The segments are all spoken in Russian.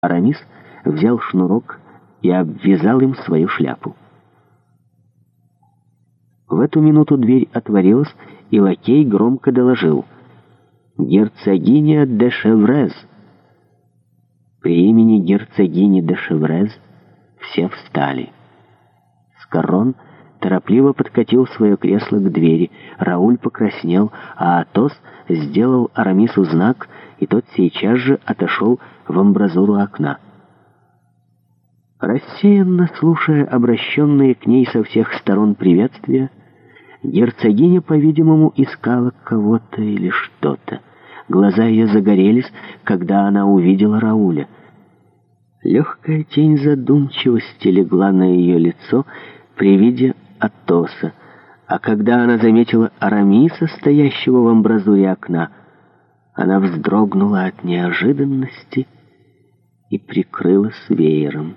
Арамис взял шнурок и обвязал им свою шляпу. В эту минуту дверь отворилась, и лакей громко доложил «Герцогиня де Шеврез». При имени герцогини де Шеврез все встали. Скорон — торопливо подкатил свое кресло к двери. Рауль покраснел, а Атос сделал Арамису знак, и тот сейчас же отошел в амбразуру окна. Рассеянно слушая обращенные к ней со всех сторон приветствия, герцогиня, по-видимому, искала кого-то или что-то. Глаза ее загорелись, когда она увидела Рауля. Легкая тень задумчивости легла на ее лицо при виде Атоса, а когда она заметила Арамиса, стоящего в амбразуре окна, она вздрогнула от неожиданности и прикрылась веером.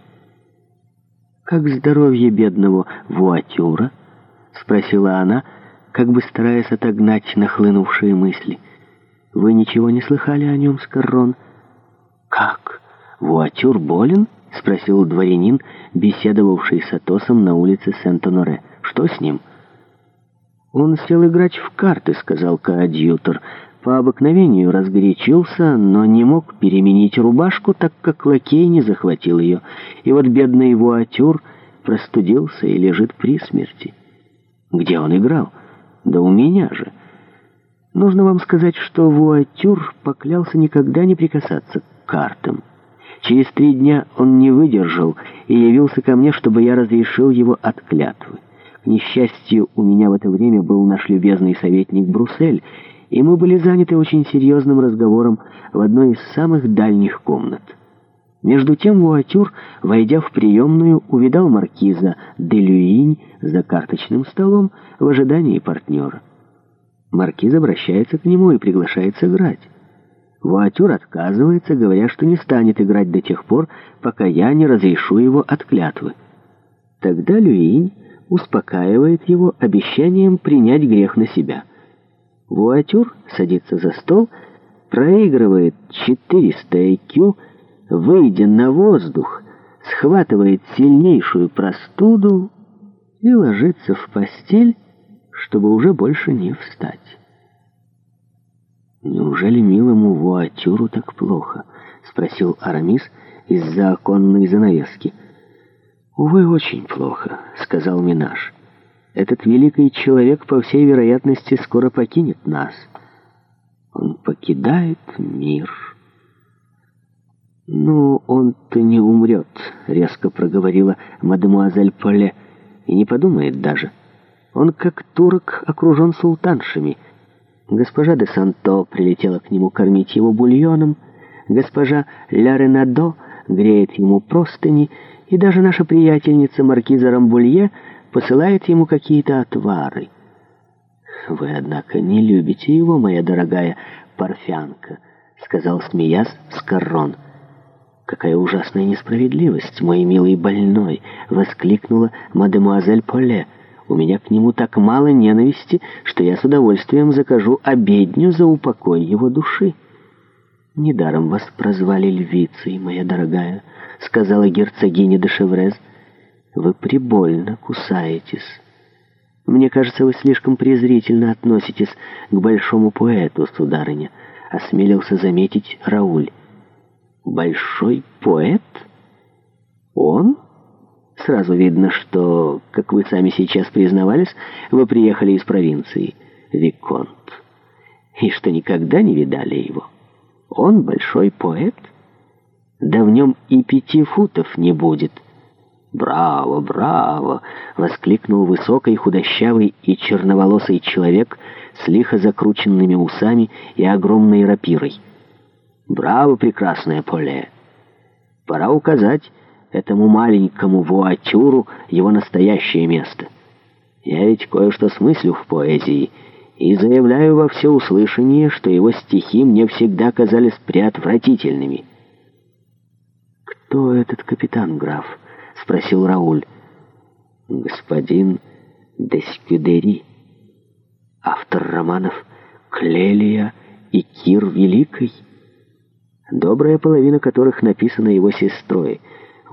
«Как здоровье бедного вуатюра?» — спросила она, как бы стараясь отогнать нахлынувшие мысли. «Вы ничего не слыхали о нем, Скоррон?» «Как? Вуатюр болен?» — спросил дворянин, беседовавший с Атосом на улице Сент-Оноре. «Что с ним?» «Он сел играть в карты», — сказал коадьютор. По обыкновению разгорячился, но не мог переменить рубашку, так как лакей не захватил ее. И вот бедный его отюр простудился и лежит при смерти. «Где он играл?» «Да у меня же». «Нужно вам сказать, что Вуатюр поклялся никогда не прикасаться к картам». Через три дня он не выдержал и явился ко мне, чтобы я разрешил его от клятвы. К несчастью, у меня в это время был наш любезный советник Бруссель, и мы были заняты очень серьезным разговором в одной из самых дальних комнат. Между тем Вуатюр, войдя в приемную, увидал маркиза де Делюинь за карточным столом в ожидании партнера. Маркиз обращается к нему и приглашает сыграть. Вуатюр отказывается, говоря, что не станет играть до тех пор, пока я не разрешу его от клятвы. Тогда Люинь успокаивает его обещанием принять грех на себя. Вуатюр садится за стол, проигрывает 400 IQ, выйдя на воздух, схватывает сильнейшую простуду и ложится в постель, чтобы уже больше не встать. «Неужели милому Вуатюру так плохо?» — спросил Арамис из-за оконной занавески — «Увы, очень плохо», — сказал Минаж. «Этот великий человек, по всей вероятности, скоро покинет нас. Он покидает мир». «Ну, он-то не умрет», — резко проговорила мадемуазель Поле. «И не подумает даже. Он, как турок, окружен султаншами. Госпожа де Санто прилетела к нему кормить его бульоном. Госпожа Ля Ренадо греет ему простыни» и даже наша приятельница Маркиза Рамбулье посылает ему какие-то отвары. «Вы, однако, не любите его, моя дорогая парфянка», — сказал смеясь Скоррон. «Какая ужасная несправедливость, мой милый больной!» — воскликнула мадемуазель Поле. «У меня к нему так мало ненависти, что я с удовольствием закажу обедню за упокой его души». «Недаром вас прозвали львицей, моя дорогая», — сказала герцогиня де Шеврез. «Вы прибольно кусаетесь. Мне кажется, вы слишком презрительно относитесь к большому поэту, сударыня», — осмелился заметить Рауль. «Большой поэт? Он?» «Сразу видно, что, как вы сами сейчас признавались, вы приехали из провинции, Виконт, и что никогда не видали его». Он большой поэт. Да в нем и пяти футов не будет. «Браво, браво!» — воскликнул высокий, худощавый и черноволосый человек с лихо закрученными усами и огромной рапирой. «Браво, прекрасное поле! Пора указать этому маленькому вуатюру его настоящее место. Я ведь кое-что смыслю в поэзии — и заявляю во всеуслышание, что его стихи мне всегда казались преотвратительными. «Кто этот капитан, граф?» — спросил Рауль. «Господин Дескюдери, автор романов «Клелия» и «Кир великой, добрая половина которых написана его сестрой —